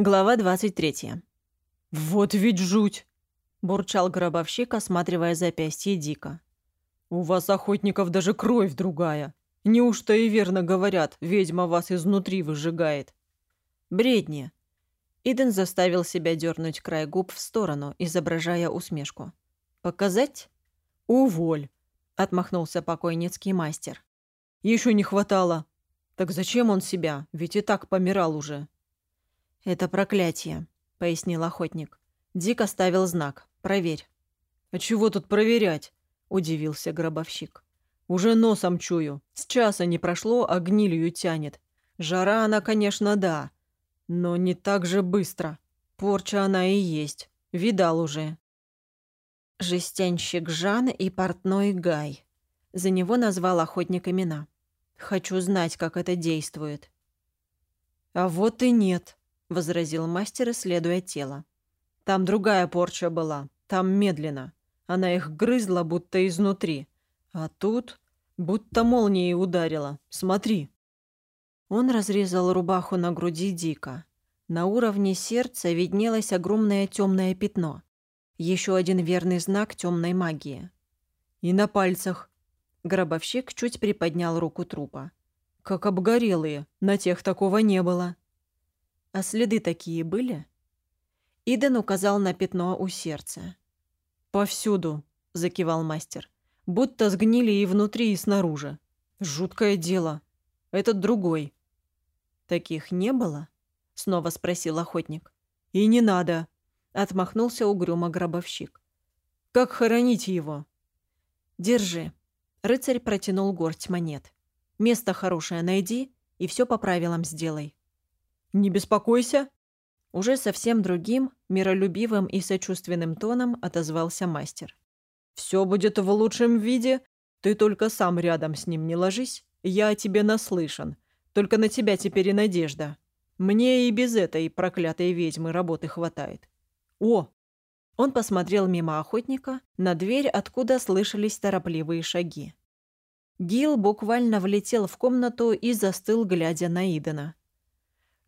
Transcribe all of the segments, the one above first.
Глава 23. «Вот ведь жуть!» – бурчал гробовщик, осматривая запястье Дика. «У вас, охотников, даже кровь другая. Неужто и верно говорят, ведьма вас изнутри выжигает?» «Бредни!» Иден заставил себя дернуть край губ в сторону, изображая усмешку. «Показать?» «Уволь!» – отмахнулся покойницкий мастер. «Еще не хватало. Так зачем он себя? Ведь и так помирал уже». «Это проклятие», — пояснил охотник. Дик оставил знак. Проверь. «А чего тут проверять?» — удивился гробовщик. «Уже носом чую. С часа не прошло, а гнилью тянет. Жара она, конечно, да. Но не так же быстро. Порча она и есть. Видал уже». Жестянщик Жан и портной Гай. За него назвал охотник имена. «Хочу знать, как это действует». «А вот и нет», — возразил мастер, исследуя тело. «Там другая порча была. Там медленно. Она их грызла, будто изнутри. А тут будто молнией ударила. Смотри». Он разрезал рубаху на груди Дика. На уровне сердца виднелось огромное темное пятно. Еще один верный знак темной магии. И на пальцах. Гробовщик чуть приподнял руку трупа. Как обгорелые. На тех такого не было. А следы такие были? Иден указал на пятно у сердца. «Повсюду», — закивал мастер. «Будто сгнили и внутри, и снаружи. Жуткое дело. Этот другой». «Таких не было?» — снова спросил охотник. «И не надо», — отмахнулся угрюмо гробовщик. «Как хоронить его?» «Держи». Рыцарь протянул горсть монет. «Место хорошее найди и все по правилам сделай». «Не беспокойся!» Уже совсем другим, миролюбивым и сочувственным тоном отозвался мастер. «Все будет в лучшем виде. Ты только сам рядом с ним не ложись. Я о тебе наслышан. Только на тебя теперь и надежда. Мне и без этой проклятой ведьмы работы хватает. О!» Он посмотрел мимо охотника на дверь, откуда слышались торопливые шаги. Гил буквально влетел в комнату и застыл, глядя на Идена.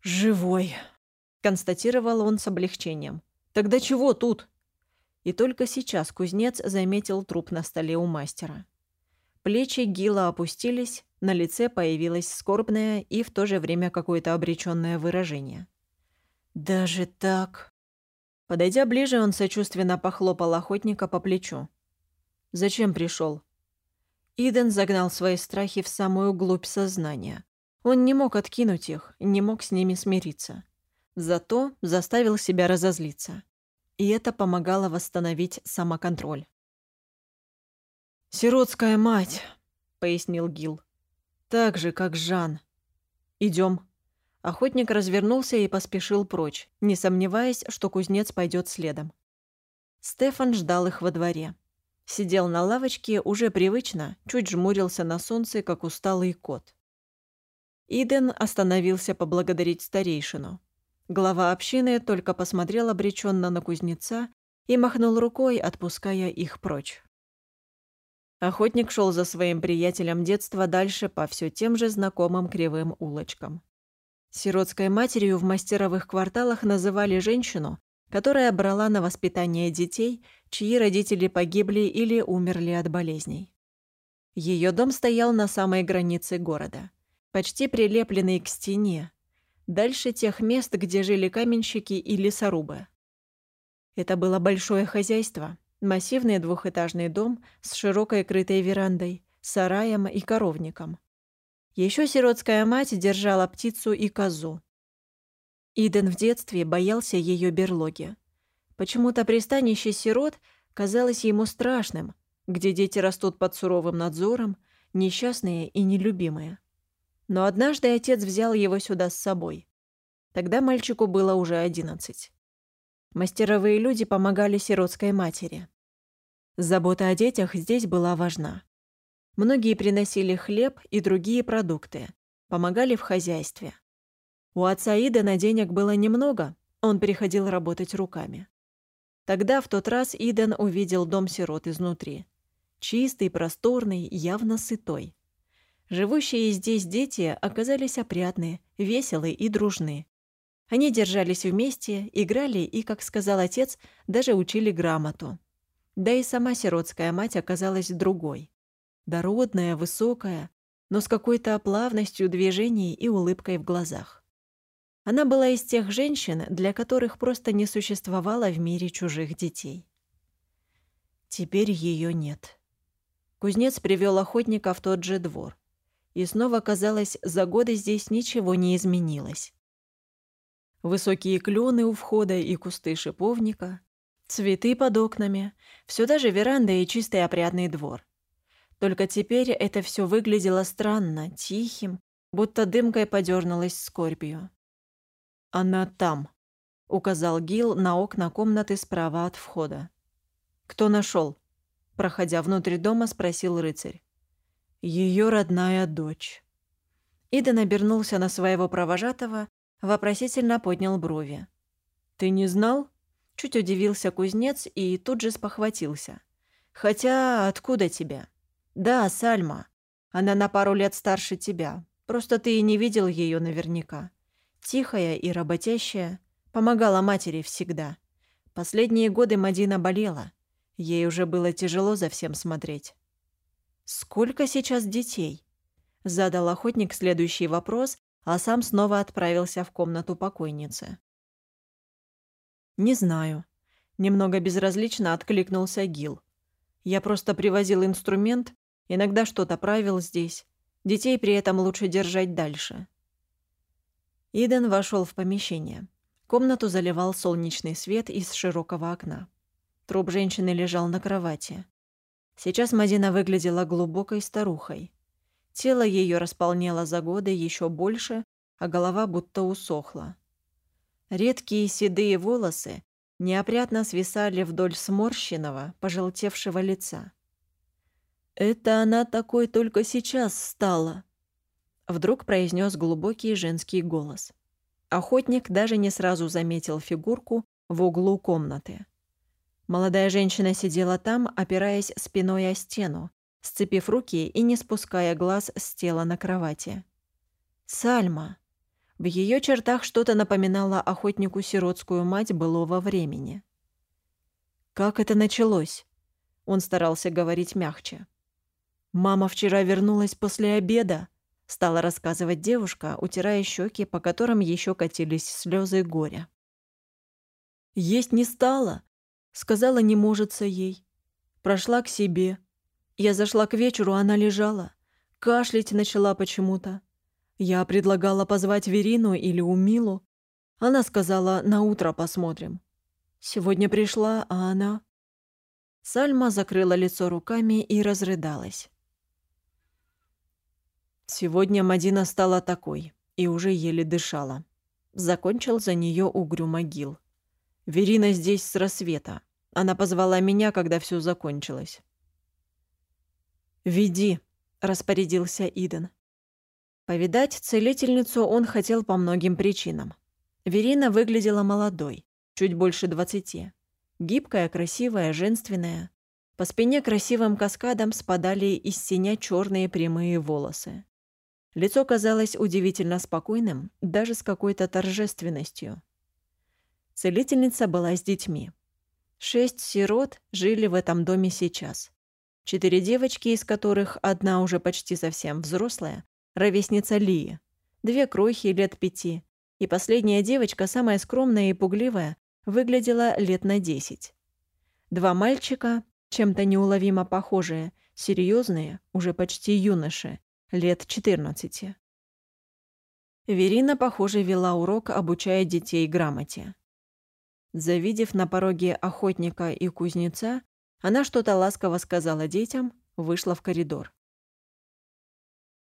«Живой», — констатировал он с облегчением. «Тогда чего тут?» И только сейчас кузнец заметил труп на столе у мастера. Плечи Гила опустились, на лице появилось скорбное и в то же время какое-то обреченное выражение. «Даже так?» Подойдя ближе, он сочувственно похлопал охотника по плечу. «Зачем пришел? Иден загнал свои страхи в самую глубь сознания. Он не мог откинуть их, не мог с ними смириться. Зато заставил себя разозлиться. И это помогало восстановить самоконтроль. «Сиротская мать», — пояснил Гил. «Так же, как Жан. Идем. Охотник развернулся и поспешил прочь, не сомневаясь, что кузнец пойдет следом. Стефан ждал их во дворе. Сидел на лавочке уже привычно, чуть жмурился на солнце, как усталый кот. Иден остановился поблагодарить старейшину. Глава общины только посмотрел обреченно на кузнеца и махнул рукой, отпуская их прочь. Охотник шел за своим приятелем детства дальше по все тем же знакомым кривым улочкам. Сиротской матерью в мастеровых кварталах называли женщину, которая брала на воспитание детей, чьи родители погибли или умерли от болезней. Ее дом стоял на самой границе города – почти прилепленный к стене, дальше тех мест, где жили каменщики и лесорубы. Это было большое хозяйство, массивный двухэтажный дом с широкой крытой верандой, сараем и коровником. Еще сиротская мать держала птицу и козу. Иден в детстве боялся ее берлоги. Почему-то пристанище сирот казалось ему страшным, где дети растут под суровым надзором, несчастные и нелюбимые. Но однажды отец взял его сюда с собой. Тогда мальчику было уже одиннадцать. Мастеровые люди помогали сиротской матери. Забота о детях здесь была важна. Многие приносили хлеб и другие продукты, помогали в хозяйстве. У отца Идена денег было немного, он приходил работать руками. Тогда в тот раз Иден увидел дом сирот изнутри. Чистый, просторный, явно сытой. Живущие здесь дети оказались опрятные, веселые и дружны. Они держались вместе, играли и, как сказал отец, даже учили грамоту. Да и сама сиротская мать оказалась другой. Дородная, высокая, но с какой-то плавностью движений и улыбкой в глазах. Она была из тех женщин, для которых просто не существовало в мире чужих детей. Теперь ее нет. Кузнец привел охотника в тот же двор. И снова, казалось, за годы здесь ничего не изменилось. Высокие клены у входа и кусты шиповника, цветы под окнами, все даже веранда и чистый опрятный двор. Только теперь это все выглядело странно, тихим, будто дымкой подернулась скорбью. «Она там», — указал Гил на окна комнаты справа от входа. «Кто нашел? проходя внутрь дома, спросил рыцарь. Ее родная дочь. Иден обернулся на своего провожатого Вопросительно поднял брови. «Ты не знал?» Чуть удивился кузнец и тут же спохватился. «Хотя откуда тебя?» «Да, Сальма. Она на пару лет старше тебя. Просто ты и не видел ее наверняка. Тихая и работящая. Помогала матери всегда. Последние годы Мадина болела. Ей уже было тяжело за всем смотреть». «Сколько сейчас детей?» Задал охотник следующий вопрос, а сам снова отправился в комнату покойницы. «Не знаю». Немного безразлично откликнулся Гил. «Я просто привозил инструмент, иногда что-то правил здесь. Детей при этом лучше держать дальше». Иден вошел в помещение. Комнату заливал солнечный свет из широкого окна. Труп женщины лежал на кровати. Сейчас Мадина выглядела глубокой старухой. Тело ее располнело за годы еще больше, а голова будто усохла. Редкие седые волосы неопрятно свисали вдоль сморщенного, пожелтевшего лица. «Это она такой только сейчас стала», — вдруг произнес глубокий женский голос. Охотник даже не сразу заметил фигурку в углу комнаты. Молодая женщина сидела там, опираясь спиной о стену, сцепив руки и не спуская глаз с тела на кровати. «Сальма!» В ее чертах что-то напоминало охотнику сиротскую мать былого времени. «Как это началось?» Он старался говорить мягче. «Мама вчера вернулась после обеда», — стала рассказывать девушка, утирая щеки, по которым еще катились слезы горя. «Есть не стала», — сказала не можется ей. Прошла к себе, я зашла к вечеру, она лежала. Кашлять начала почему-то. Я предлагала позвать Верину или Умилу. Она сказала, на утро посмотрим. Сегодня пришла, а она... Сальма закрыла лицо руками и разрыдалась. Сегодня Мадина стала такой и уже еле дышала. Закончил за нее угрю могил. Верина здесь с рассвета. Она позвала меня, когда все закончилось. «Веди», — распорядился Иден. Повидать целительницу он хотел по многим причинам. Верина выглядела молодой, чуть больше двадцати. Гибкая, красивая, женственная. По спине красивым каскадом спадали из синя черные прямые волосы. Лицо казалось удивительно спокойным, даже с какой-то торжественностью. Целительница была с детьми. Шесть сирот жили в этом доме сейчас. Четыре девочки, из которых одна уже почти совсем взрослая, ровесница Лии, две крохи лет пяти, и последняя девочка, самая скромная и пугливая, выглядела лет на десять. Два мальчика, чем-то неуловимо похожие, серьезные, уже почти юноши, лет четырнадцати. Верина, похоже, вела урок, обучая детей грамоте. Завидев на пороге охотника и кузнеца, она что-то ласково сказала детям, вышла в коридор.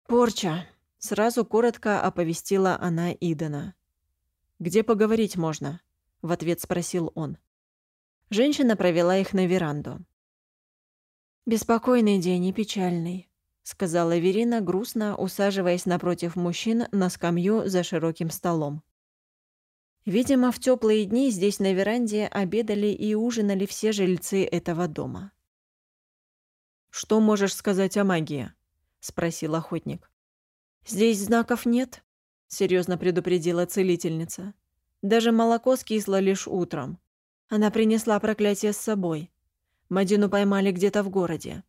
«Порча!» — сразу коротко оповестила она Идена. «Где поговорить можно?» — в ответ спросил он. Женщина провела их на веранду. «Беспокойный день и печальный», — сказала Верина, грустно усаживаясь напротив мужчин на скамью за широким столом. Видимо, в теплые дни здесь на веранде обедали и ужинали все жильцы этого дома. «Что можешь сказать о магии?» — спросил охотник. «Здесь знаков нет», — серьезно предупредила целительница. Даже молоко скисло лишь утром. Она принесла проклятие с собой. Мадину поймали где-то в городе.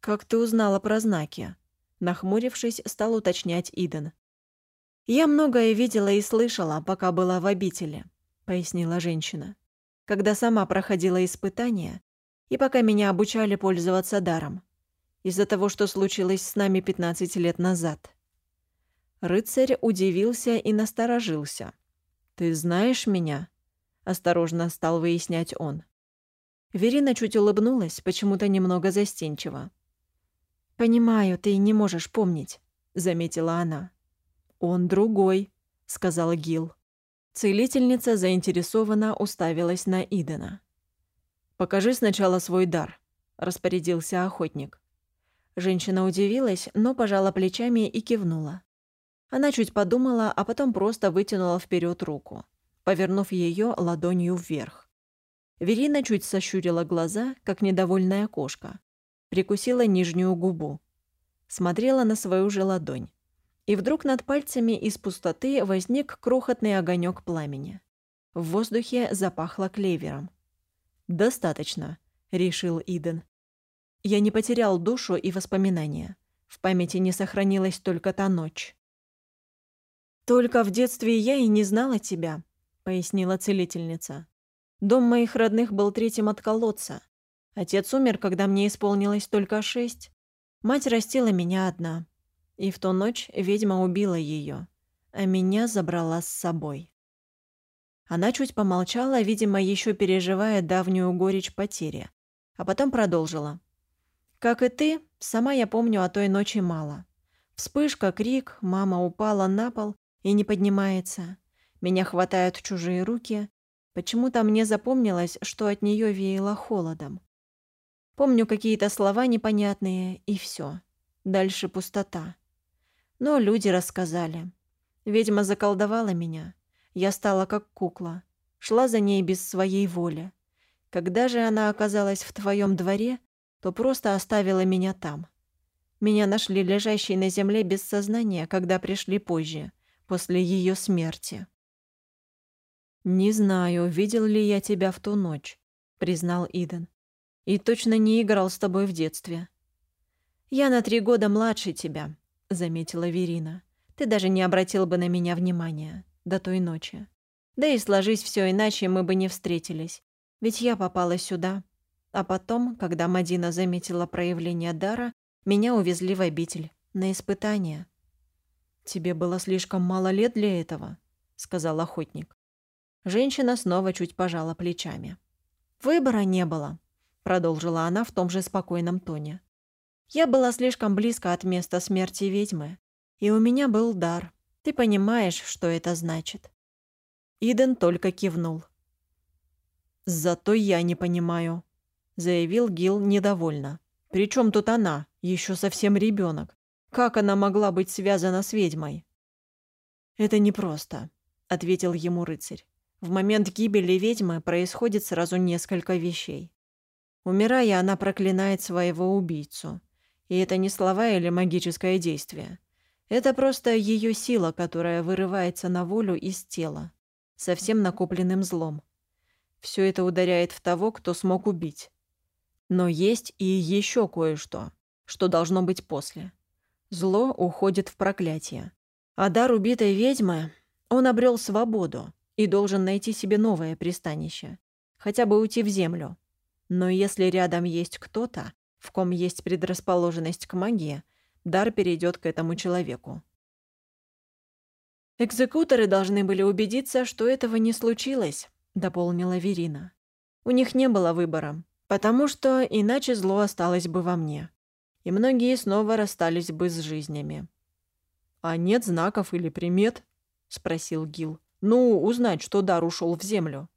«Как ты узнала про знаки?» Нахмурившись, стал уточнять Иден. «Я многое видела и слышала, пока была в обители», — пояснила женщина. «Когда сама проходила испытания и пока меня обучали пользоваться даром. Из-за того, что случилось с нами 15 лет назад». Рыцарь удивился и насторожился. «Ты знаешь меня?» — осторожно стал выяснять он. Верина чуть улыбнулась, почему-то немного застенчиво. «Понимаю, ты не можешь помнить», — заметила она. «Он другой», — сказал Гил. Целительница заинтересованно уставилась на Идена. «Покажи сначала свой дар», — распорядился охотник. Женщина удивилась, но пожала плечами и кивнула. Она чуть подумала, а потом просто вытянула вперед руку, повернув ее ладонью вверх. Верина чуть сощурила глаза, как недовольная кошка, прикусила нижнюю губу. Смотрела на свою же ладонь. И вдруг над пальцами из пустоты возник крохотный огонек пламени. В воздухе запахло клевером. «Достаточно», — решил Иден. «Я не потерял душу и воспоминания. В памяти не сохранилась только та ночь». «Только в детстве я и не знала тебя», — пояснила целительница. «Дом моих родных был третьим от колодца. Отец умер, когда мне исполнилось только шесть. Мать растила меня одна. И в ту ночь ведьма убила ее, а меня забрала с собой. Она чуть помолчала, видимо, еще переживая давнюю горечь потери, а потом продолжила. «Как и ты, сама я помню о той ночи мало. Вспышка, крик, мама упала на пол и не поднимается. Меня хватают чужие руки. Почему-то мне запомнилось, что от нее веяло холодом. Помню какие-то слова непонятные, и все. Дальше пустота. Но люди рассказали. Ведьма заколдовала меня. Я стала как кукла. Шла за ней без своей воли. Когда же она оказалась в твоем дворе, то просто оставила меня там. Меня нашли лежащей на земле без сознания, когда пришли позже, после ее смерти. «Не знаю, видел ли я тебя в ту ночь», — признал Иден. И точно не играл с тобой в детстве. Я на три года младше тебя, заметила Верина. Ты даже не обратил бы на меня внимания до той ночи. Да и сложись все иначе, мы бы не встретились. Ведь я попала сюда. А потом, когда Мадина заметила проявление дара, меня увезли в обитель на испытание. «Тебе было слишком мало лет для этого», — сказал охотник. Женщина снова чуть пожала плечами. «Выбора не было продолжила она в том же спокойном тоне. Я была слишком близко от места смерти ведьмы, и у меня был дар. Ты понимаешь, что это значит?» Иден только кивнул. «Зато я не понимаю», — заявил Гил недовольно. «При чем тут она? Еще совсем ребенок. Как она могла быть связана с ведьмой?» «Это непросто», — ответил ему рыцарь. «В момент гибели ведьмы происходит сразу несколько вещей. Умирая, она проклинает своего убийцу. И это не слова или магическое действие. Это просто ее сила, которая вырывается на волю из тела, со всем накопленным злом. Все это ударяет в того, кто смог убить. Но есть и еще кое-что, что должно быть после. Зло уходит в проклятие. А дар убитой ведьмы, он обрел свободу и должен найти себе новое пристанище. Хотя бы уйти в землю. Но если рядом есть кто-то, в ком есть предрасположенность к магии, дар перейдет к этому человеку. «Экзекуторы должны были убедиться, что этого не случилось», — дополнила Верина. «У них не было выбора, потому что иначе зло осталось бы во мне, и многие снова расстались бы с жизнями». «А нет знаков или примет?» — спросил Гил. «Ну, узнать, что дар ушел в землю».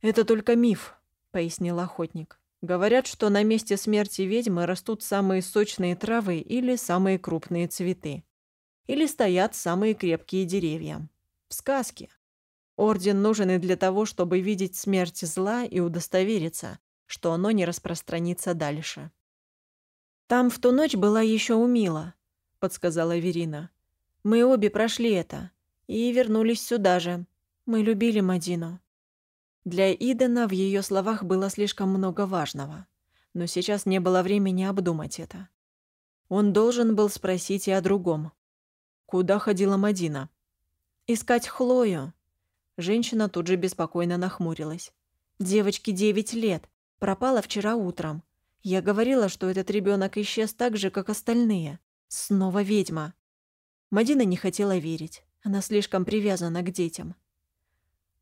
«Это только миф», — пояснил охотник. «Говорят, что на месте смерти ведьмы растут самые сочные травы или самые крупные цветы. Или стоят самые крепкие деревья. В сказке. Орден нужен и для того, чтобы видеть смерть зла и удостовериться, что оно не распространится дальше». «Там в ту ночь была еще Умила», — подсказала Верина. «Мы обе прошли это и вернулись сюда же, Мы любили Мадину». Для Идена в ее словах было слишком много важного, но сейчас не было времени обдумать это. Он должен был спросить и о другом. Куда ходила Мадина? «Искать Хлою». Женщина тут же беспокойно нахмурилась. «Девочке девять лет. Пропала вчера утром. Я говорила, что этот ребенок исчез так же, как остальные. Снова ведьма». Мадина не хотела верить. Она слишком привязана к детям.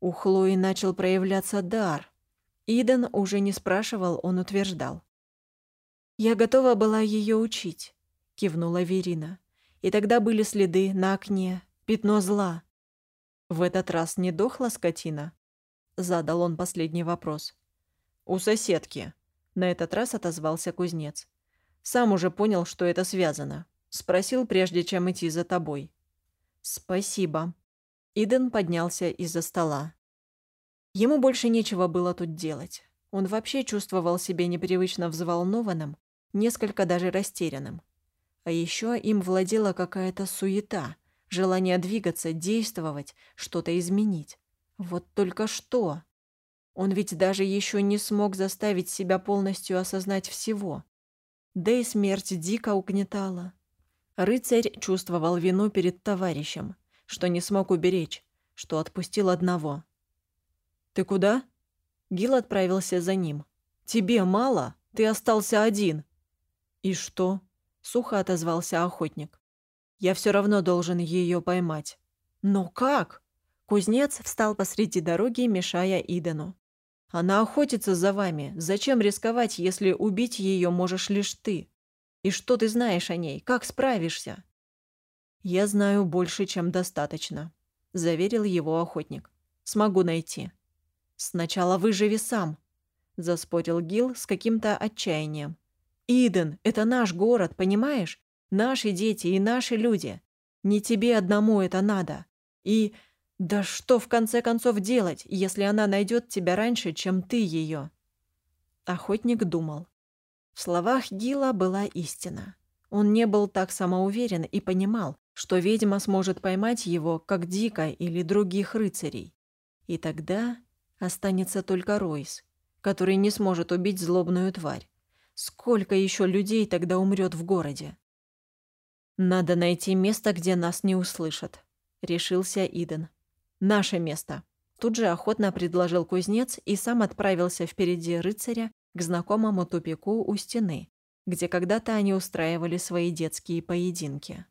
У Хлои начал проявляться дар. Иден уже не спрашивал, он утверждал. «Я готова была ее учить», — кивнула Верина. «И тогда были следы на окне, пятно зла». «В этот раз не дохла скотина?» — задал он последний вопрос. «У соседки», — на этот раз отозвался кузнец. «Сам уже понял, что это связано. Спросил, прежде чем идти за тобой». «Спасибо», Иден поднялся из-за стола. Ему больше нечего было тут делать. Он вообще чувствовал себя непривычно взволнованным, несколько даже растерянным. А еще им владела какая-то суета, желание двигаться, действовать, что-то изменить. Вот только что? Он ведь даже еще не смог заставить себя полностью осознать всего. Да и смерть дико угнетала. Рыцарь чувствовал вину перед товарищем – что не смог уберечь, что отпустил одного. «Ты куда?» Гил отправился за ним. «Тебе мало? Ты остался один». «И что?» — сухо отозвался охотник. «Я все равно должен ее поймать». «Но как?» Кузнец встал посреди дороги, мешая Идену. «Она охотится за вами. Зачем рисковать, если убить ее можешь лишь ты? И что ты знаешь о ней? Как справишься?» «Я знаю больше, чем достаточно», — заверил его охотник. «Смогу найти». «Сначала выживи сам», — заспорил Гил с каким-то отчаянием. «Иден, это наш город, понимаешь? Наши дети и наши люди. Не тебе одному это надо. И... Да что в конце концов делать, если она найдет тебя раньше, чем ты ее?» Охотник думал. В словах Гила была истина. Он не был так самоуверен и понимал, что ведьма сможет поймать его, как Дика или других рыцарей. И тогда останется только Ройс, который не сможет убить злобную тварь. Сколько еще людей тогда умрет в городе? «Надо найти место, где нас не услышат», — решился Иден. «Наше место». Тут же охотно предложил кузнец и сам отправился впереди рыцаря к знакомому тупику у стены, где когда-то они устраивали свои детские поединки.